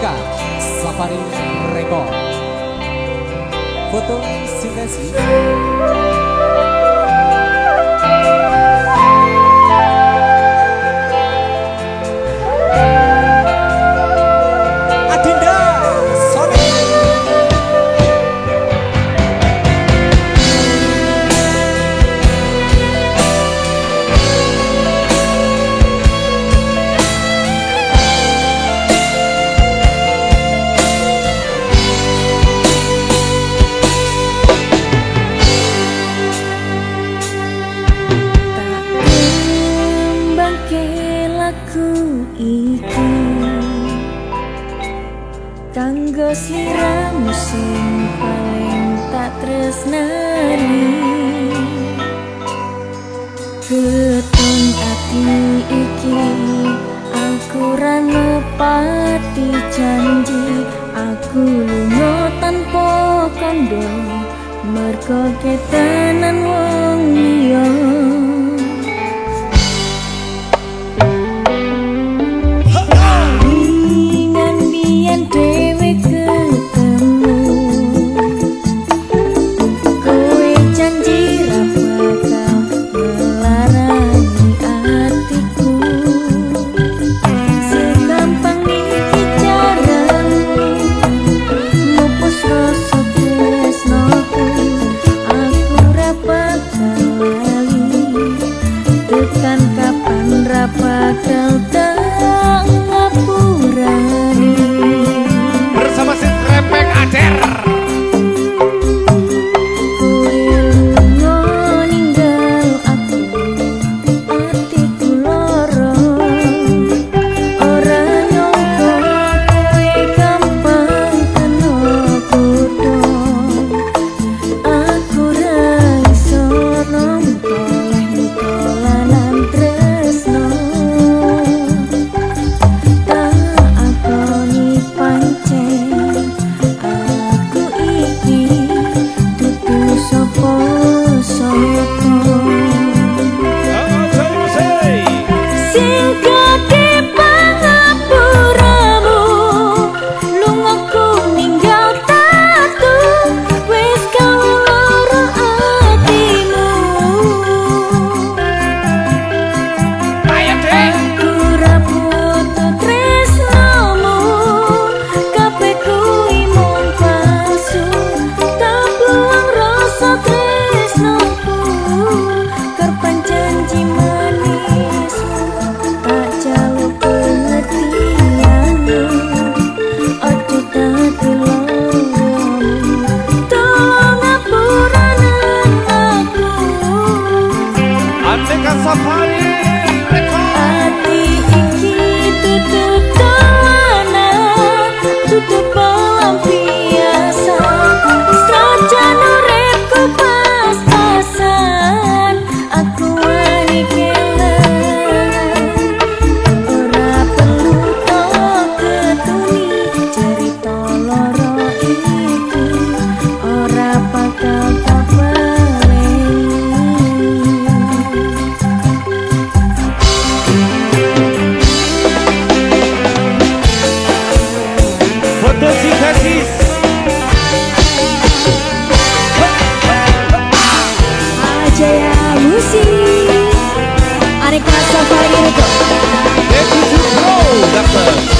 Aneka Safari Record. Foto sintesis mergo ketenan wong liya 誰かさばげると Let it go, that's